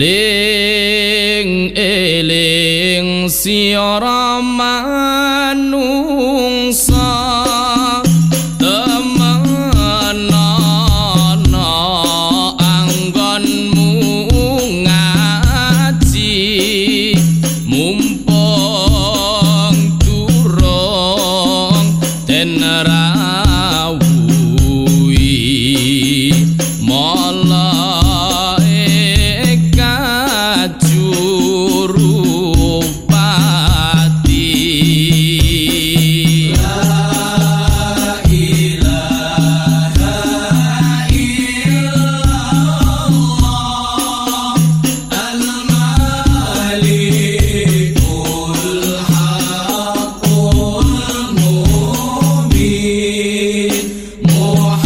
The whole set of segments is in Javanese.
ling eling siara more.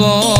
corazón.